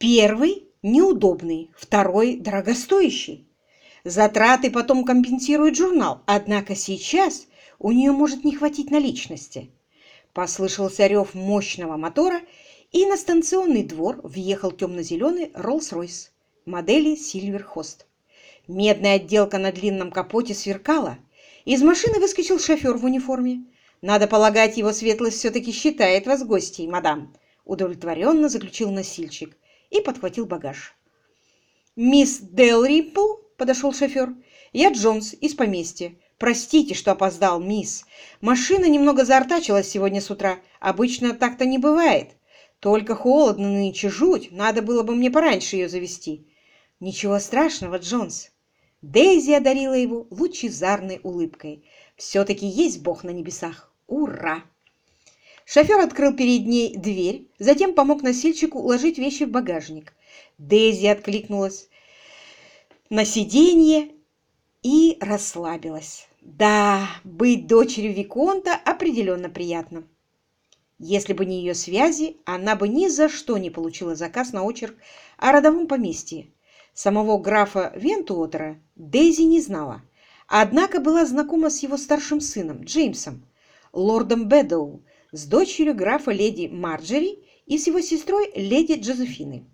Первый – неудобный, второй – дорогостоящий. Затраты потом компенсирует журнал, однако сейчас у нее может не хватить наличности. Послышался рев мощного мотора, и на станционный двор въехал темно-зеленый Роллс-Ройс модели Сильверхост. Медная отделка на длинном капоте сверкала. Из машины выскочил шофер в униформе. «Надо полагать, его светлость все-таки считает вас гостей, мадам», удовлетворенно заключил носильщик и подхватил багаж. «Мисс Делриппл?» – подошел шофер. «Я Джонс из поместья. Простите, что опоздал, мисс. Машина немного заортачилась сегодня с утра. Обычно так-то не бывает. Только холодно нынче жуть. Надо было бы мне пораньше ее завести». «Ничего страшного, Джонс». Дейзи одарила его лучезарной улыбкой. «Все-таки есть Бог на небесах. Ура!» Шофер открыл перед ней дверь, затем помог носильщику уложить вещи в багажник. Дейзи откликнулась на сиденье и расслабилась. Да, быть дочерью Виконта определенно приятно. Если бы не ее связи, она бы ни за что не получила заказ на очерк о родовом поместье. Самого графа Вентуотера Дейзи не знала, однако была знакома с его старшим сыном Джеймсом, лордом Бэдоу, с дочерью графа леди Марджери и с его сестрой леди Джозефиной.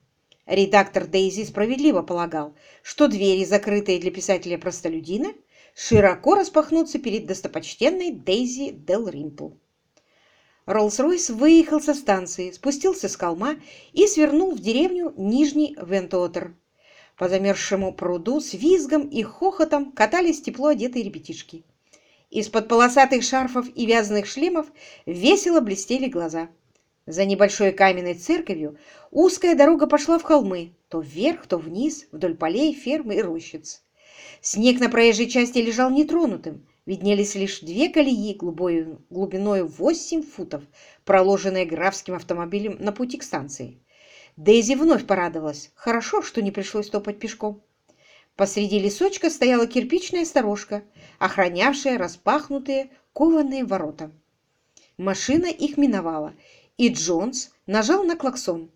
Редактор Дейзи справедливо полагал, что двери, закрытые для писателя-простолюдина, широко распахнутся перед достопочтенной Дейзи Дел Римпл. Роллс-Ройс выехал со станции, спустился с холма и свернул в деревню Нижний Вентотер. По замерзшему пруду с визгом и хохотом катались тепло одетые ребятишки. Из-под полосатых шарфов и вязаных шлемов весело блестели глаза. За небольшой каменной церковью узкая дорога пошла в холмы, то вверх, то вниз, вдоль полей, фермы и рощиц. Снег на проезжей части лежал нетронутым, виднелись лишь две колеи глубиной 8 футов, проложенные графским автомобилем на пути к станции. Дейзи вновь порадовалась. Хорошо, что не пришлось топать пешком. Посреди лесочка стояла кирпичная сторожка, охранявшая распахнутые кованые ворота. Машина их миновала, и Джонс нажал на клаксон.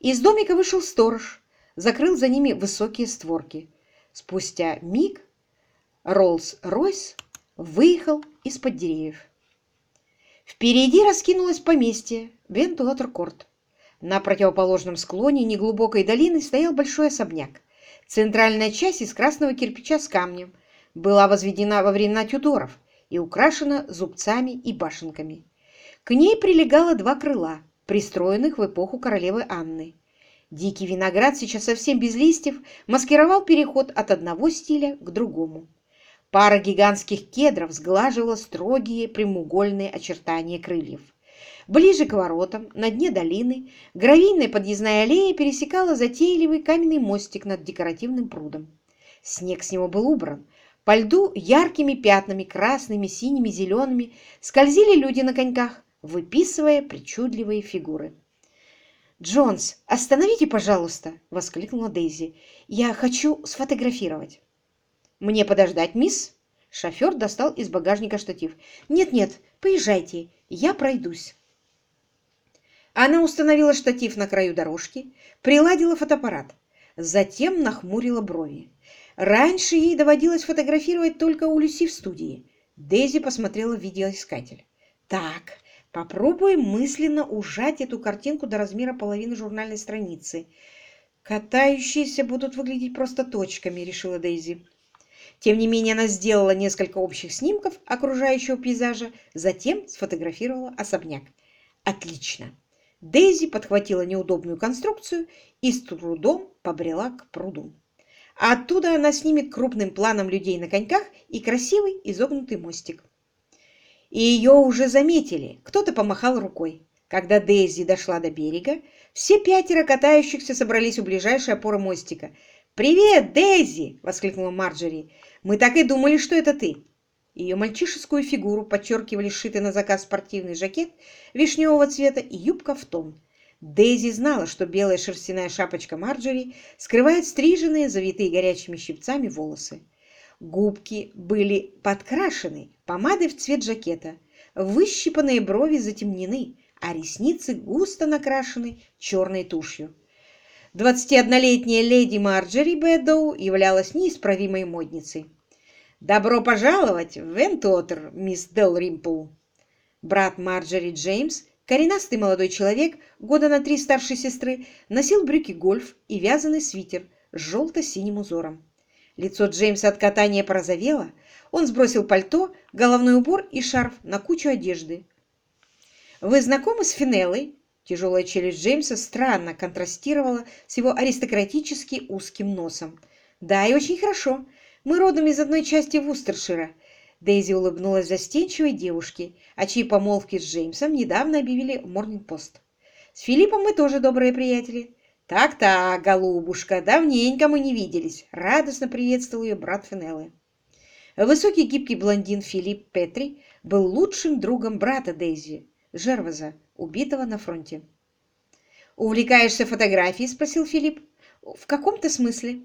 Из домика вышел сторож, закрыл за ними высокие створки. Спустя миг Роллс-Ройс выехал из-под деревьев. Впереди раскинулось поместье Вентуотер-Корт. На противоположном склоне неглубокой долины стоял большой особняк. Центральная часть из красного кирпича с камнем была возведена во времена Тюдоров и украшена зубцами и башенками. К ней прилегало два крыла, пристроенных в эпоху королевы Анны. Дикий виноград, сейчас совсем без листьев, маскировал переход от одного стиля к другому. Пара гигантских кедров сглаживала строгие прямоугольные очертания крыльев. Ближе к воротам, на дне долины, гравийная подъездная аллея пересекала затейливый каменный мостик над декоративным прудом. Снег с него был убран. По льду яркими пятнами, красными, синими, зелеными, скользили люди на коньках, выписывая причудливые фигуры. «Джонс, остановите, пожалуйста!» — воскликнула Дейзи. «Я хочу сфотографировать». «Мне подождать, мисс?» Шофер достал из багажника штатив. «Нет-нет, поезжайте, я пройдусь». Она установила штатив на краю дорожки, приладила фотоаппарат, затем нахмурила брови. Раньше ей доводилось фотографировать только у Люси в студии. Дейзи посмотрела в видеоискатель. «Так, попробуем мысленно ужать эту картинку до размера половины журнальной страницы. Катающиеся будут выглядеть просто точками», — решила Дейзи. Тем не менее, она сделала несколько общих снимков окружающего пейзажа, затем сфотографировала особняк. «Отлично!» Дейзи подхватила неудобную конструкцию и с трудом побрела к пруду. А оттуда она снимет крупным планом людей на коньках и красивый изогнутый мостик. И ее уже заметили, кто-то помахал рукой. Когда Дейзи дошла до берега, все пятеро катающихся собрались у ближайшей опоры мостика. «Привет, Дейзи!» — воскликнула Марджери. «Мы так и думали, что это ты!» Ее мальчишескую фигуру подчеркивали сшитый на заказ спортивный жакет вишневого цвета и юбка в тон. Дейзи знала, что белая шерстяная шапочка Марджери скрывает стриженные, завитые горячими щипцами волосы. Губки были подкрашены помадой в цвет жакета, выщипанные брови затемнены, а ресницы густо накрашены черной тушью. 21-летняя леди Марджери Бэддоу являлась неисправимой модницей. «Добро пожаловать в Вентуотер, мисс Делримпл!» Брат Марджери Джеймс, коренастый молодой человек, года на три старше сестры, носил брюки гольф и вязаный свитер с желто-синим узором. Лицо Джеймса от катания порозовело, он сбросил пальто, головной убор и шарф на кучу одежды. «Вы знакомы с Финеллой?» Тяжелая челюсть Джеймса странно контрастировала с его аристократически узким носом. «Да, и очень хорошо. Мы родом из одной части Вустершира». Дейзи улыбнулась застенчивой девушке, о чьей помолвке с Джеймсом недавно объявили Морнинг-Пост. «С Филиппом мы тоже добрые приятели». «Так-так, голубушка, давненько мы не виделись», — радостно приветствовал ее брат Финеллы. Высокий гибкий блондин Филипп Петри был лучшим другом брата Дейзи, Жерваза, убитого на фронте. «Увлекаешься фотографией?» – спросил Филипп. «В каком-то смысле».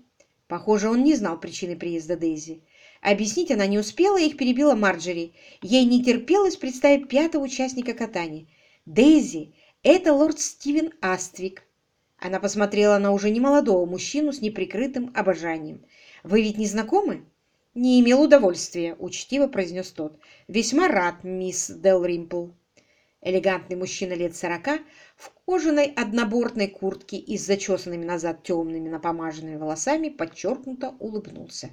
Похоже, он не знал причины приезда Дейзи. Объяснить она не успела, их перебила Марджери. Ей не терпелось представить пятого участника катания. «Дейзи, это лорд Стивен Аствик». Она посмотрела на уже немолодого мужчину с неприкрытым обожанием. «Вы ведь не знакомы?» «Не имел удовольствия», — учтиво произнес тот. «Весьма рад, мисс Делримпл». Элегантный мужчина лет сорока в кожаной однобортной куртке и с зачесанными назад темными напомаженными волосами подчеркнуто улыбнулся.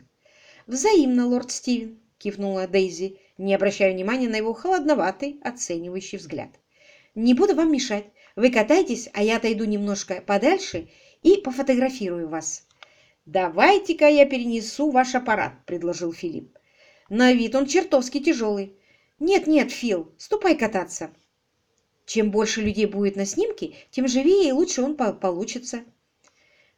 «Взаимно, лорд Стивен», — кивнула Дейзи, не обращая внимания на его холодноватый, оценивающий взгляд. «Не буду вам мешать. Вы катайтесь, а я отойду немножко подальше и пофотографирую вас». «Давайте-ка я перенесу ваш аппарат», — предложил Филипп. «На вид он чертовски тяжелый». «Нет-нет, Фил, ступай кататься». Чем больше людей будет на снимке, тем живее и лучше он получится.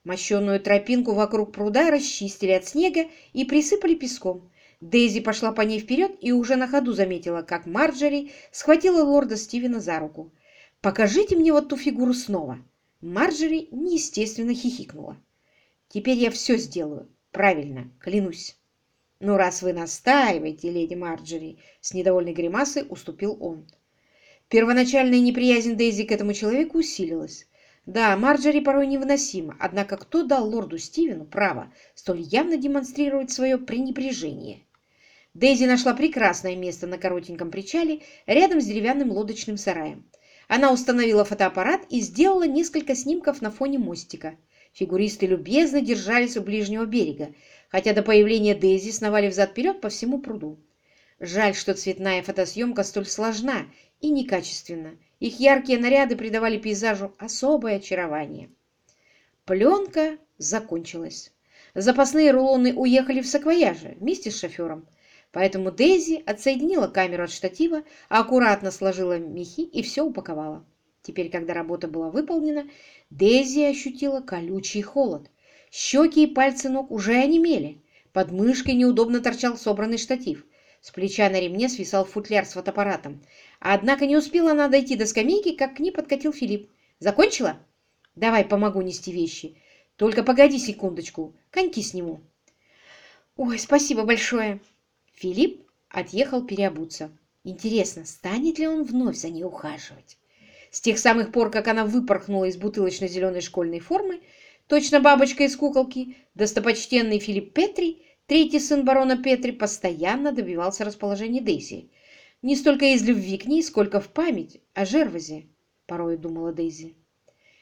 Мощенную тропинку вокруг пруда расчистили от снега и присыпали песком. Дейзи пошла по ней вперед и уже на ходу заметила, как Марджери схватила лорда Стивена за руку. «Покажите мне вот ту фигуру снова!» Марджери неестественно хихикнула. «Теперь я все сделаю. Правильно, клянусь». «Ну, раз вы настаиваете, леди Марджери!» С недовольной гримасой уступил он. Первоначальная неприязнь Дейзи к этому человеку усилилась. Да, Марджери порой невыносима, однако кто дал лорду Стивену право столь явно демонстрировать свое пренебрежение? Дейзи нашла прекрасное место на коротеньком причале рядом с деревянным лодочным сараем. Она установила фотоаппарат и сделала несколько снимков на фоне мостика. Фигуристы любезно держались у ближнего берега, хотя до появления Дейзи сновали взад-вперед по всему пруду. Жаль, что цветная фотосъемка столь сложна и некачественно. Их яркие наряды придавали пейзажу особое очарование. Пленка закончилась. Запасные рулоны уехали в саквояже вместе с шофером. Поэтому Дейзи отсоединила камеру от штатива, аккуратно сложила мехи и все упаковала. Теперь, когда работа была выполнена, Дейзи ощутила колючий холод. Щеки и пальцы ног уже онемели. Под мышкой неудобно торчал собранный штатив. С плеча на ремне свисал футляр с фотоаппаратом. Однако не успела она дойти до скамейки, как к ней подкатил Филипп. «Закончила? Давай помогу нести вещи. Только погоди секундочку, коньки сниму». «Ой, спасибо большое!» Филипп отъехал переобуться. Интересно, станет ли он вновь за ней ухаживать? С тех самых пор, как она выпорхнула из бутылочно-зеленой школьной формы, точно бабочка из куколки, достопочтенный Филипп Петри Третий сын барона Петри постоянно добивался расположения Дейзи. Не столько из любви к ней, сколько в память о Жервазе, порой думала Дейзи.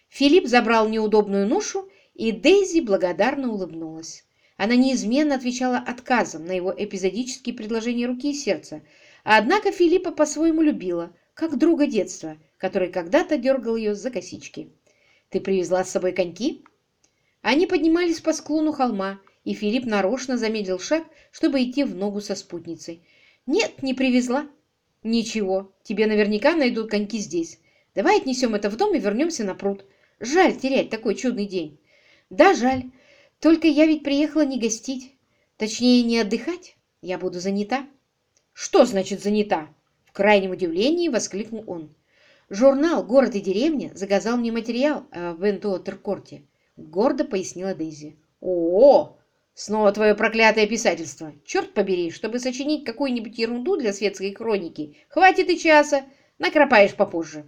Филипп забрал неудобную ношу, и Дейзи благодарно улыбнулась. Она неизменно отвечала отказом на его эпизодические предложения руки и сердца, однако Филиппа по-своему любила, как друга детства, который когда-то дергал ее за косички. «Ты привезла с собой коньки?» Они поднимались по склону холма, и Филипп нарочно замедлил шаг, чтобы идти в ногу со спутницей. «Нет, не привезла». «Ничего, тебе наверняка найдут коньки здесь. Давай отнесем это в дом и вернемся на пруд. Жаль терять такой чудный день». «Да, жаль. Только я ведь приехала не гостить. Точнее, не отдыхать. Я буду занята». «Что значит занята?» В крайнем удивлении воскликнул он. «Журнал «Город и деревня» заказал мне материал в Вентуотеркорте», — гордо пояснила Дейзи. «О, Снова твое проклятое писательство. Черт побери, чтобы сочинить какую-нибудь ерунду для светской хроники. Хватит и часа, накропаешь попозже.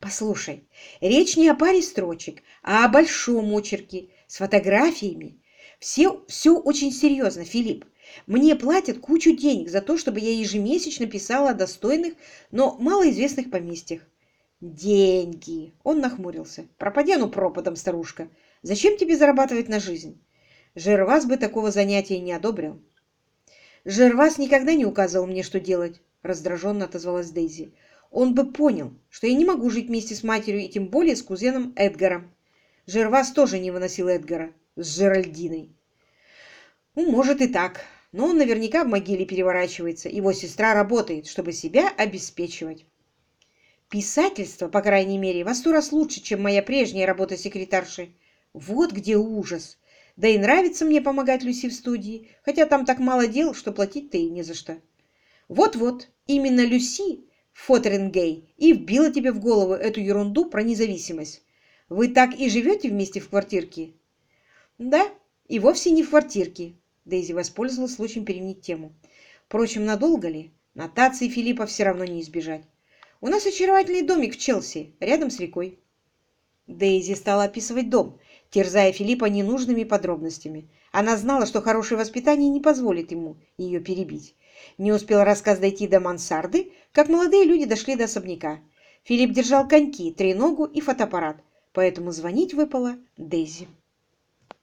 Послушай, речь не о паре строчек, а о большом очерке с фотографиями. Все, все очень серьезно, Филипп. Мне платят кучу денег за то, чтобы я ежемесячно писала о достойных, но малоизвестных поместьях. Деньги. Он нахмурился. Пропади оно пропадом, старушка. Зачем тебе зарабатывать на жизнь? Жервас бы такого занятия не одобрил. Жервас никогда не указывал мне, что делать, раздраженно отозвалась Дейзи. Он бы понял, что я не могу жить вместе с матерью и тем более с кузеном Эдгаром. Жервас тоже не выносил Эдгара с Жеральдиной. Ну, может и так, но он наверняка в могиле переворачивается. Его сестра работает, чтобы себя обеспечивать. Писательство, по крайней мере, во сто раз лучше, чем моя прежняя работа секретаршей. Вот где ужас. Да и нравится мне помогать Люси в студии, хотя там так мало дел, что платить-то и не за что. Вот-вот, именно Люси Фотерингей и вбила тебе в голову эту ерунду про независимость. Вы так и живете вместе в квартирке? Да, и вовсе не в квартирке. Дейзи воспользовалась случаем переменить тему. Впрочем, надолго ли? Нотации Филиппа все равно не избежать. У нас очаровательный домик в Челси, рядом с рекой. Дейзи стала описывать дом, терзая Филиппа ненужными подробностями. Она знала, что хорошее воспитание не позволит ему ее перебить. Не успел рассказ дойти до мансарды, как молодые люди дошли до особняка. Филипп держал коньки, треногу и фотоаппарат, поэтому звонить выпало Дейзи.